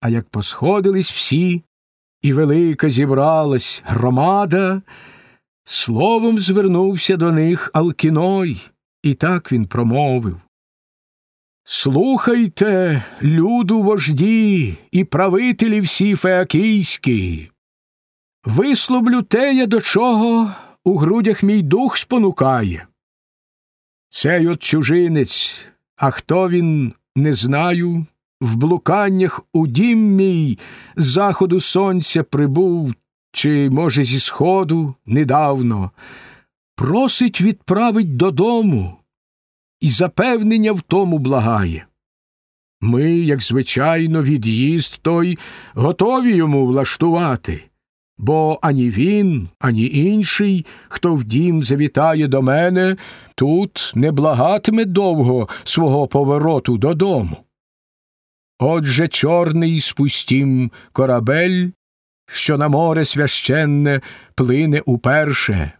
А як посходились всі, і велика зібралась громада, словом звернувся до них Алкіной, і так він промовив. Слухайте, люду вожді і правителі всі феакійські. Висловлю те, я до чого у грудях мій дух спонукає. Цей от чужинець, а хто він, не знаю, в блуканнях у дім мій з заходу сонця прибув, чи, може, зі сходу недавно, просить відправить додому і запевнення в тому благає. Ми, як звичайно, від'їзд той готові йому влаштувати, бо ані він, ані інший, хто в дім завітає до мене, тут не благатиме довго свого повороту додому. Отже, чорний спустім корабель, що на море священне плине уперше.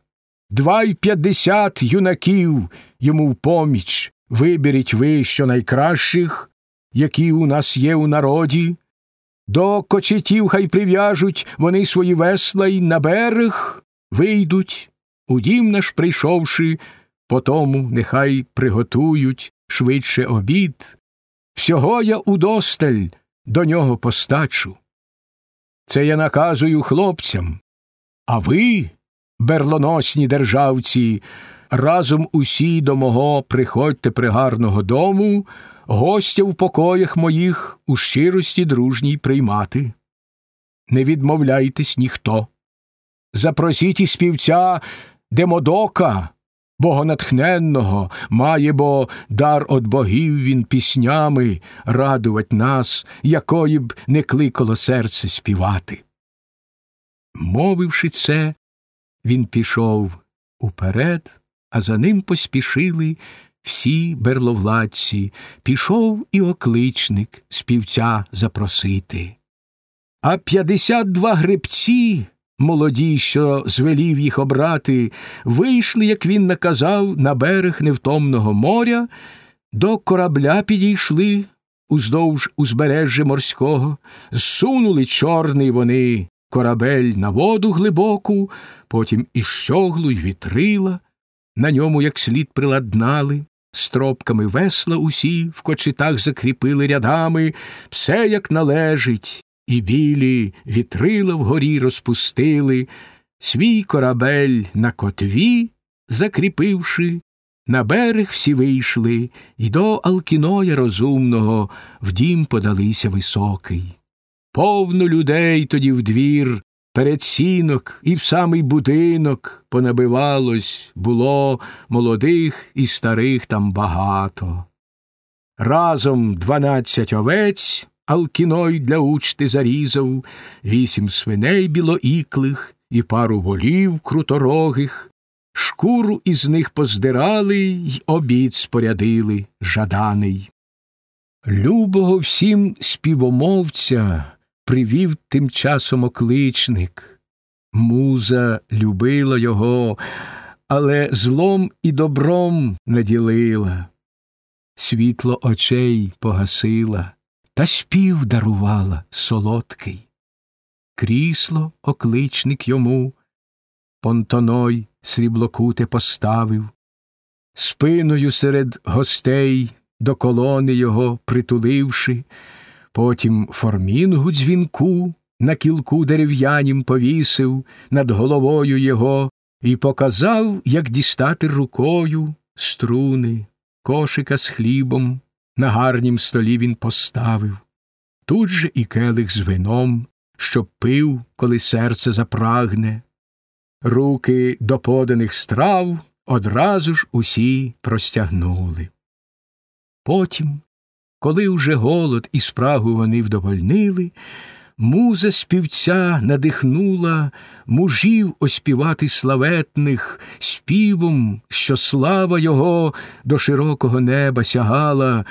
Два й п'ятдесят юнаків йому в поміч виберіть ви що найкращих, які у нас є у народі. До кочетів хай прив'яжуть вони свої весла й на берег вийдуть, у дім наш прийшовши, потому нехай приготують швидше обід. Всього я удосталь до нього постачу. Це я наказую хлопцям. А ви, берлоносні державці, разом усі до мого приходьте пригарного дому, гостя в покоях моїх у щирості дружній приймати. Не відмовляйтесь ніхто. Запросіть і співця Демодока, богонатхненного, має бо дар от богів він піснями радувать нас, якої б не кликало серце співати. Мовивши це, він пішов уперед, а за ним поспішили всі берловладці, пішов і окличник співця запросити. А п'ятдесят два гребці, молоді, що звелів їх обрати, вийшли, як він наказав, на берег невтомного моря, до корабля підійшли уздовж узбережжя морського, зсунули чорний вони корабель на воду глибоку, потім і щоглу й вітрила, на ньому як слід приладнали, стропками весла усі в кочетах закріпили рядами, все як належить, і білі вітрила вгорі розпустили, свій корабель на котві, закріпивши, на берег всі вийшли, і до Алкіноя розумного в дім подалися високий. Повно людей тоді в двір, перед сінок і в самий будинок понабивалось, було молодих і старих там багато. Разом дванадцять овець Алкіной для учти зарізав, вісім свиней білоіклих і пару волів круторогих, шкуру із них поздирали й обід спорядили жаданий. Любого всім співомовця привів тим часом окличник. Муза любила його, але злом і добром наділила, світло очей погасила, та спів дарувала солодкий. Крісло окличник йому, понтоной сріблокуте поставив, спиною серед гостей до колони його притуливши, потім формінгу дзвінку на кілку дерев'янім повісив над головою його і показав, як дістати рукою струни, кошика з хлібом на гарнім столі він поставив. Тут же і келих з вином, що пив, коли серце запрагне. Руки до поданих страв одразу ж усі простягнули. Потім, коли уже голод і спрагу вони вдовольнили, муза співця надихнула мужів оспівати славетних співом, що слава його до широкого неба сягала,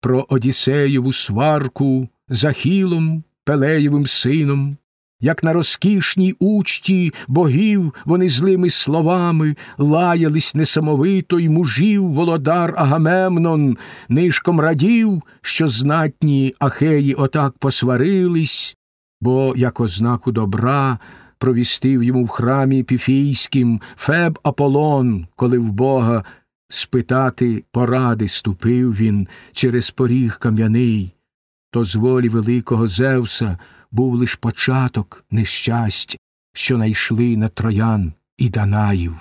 про Одіссеєву сварку за хілом, Пелеєвим сином, як на розкішній учті богів вони злими словами лаялись несамовито й мужів володар Агамемнон, нишком радів, що знатні ахеї отак посварились, бо, як ознаку добра, провістив йому в храмі піфійським Феб Аполлон, коли в Бога спитати поради ступив він через поріг кам'яний, то з волі великого Зевса був лиш початок нещастя, що найшли на троян і Данаїв.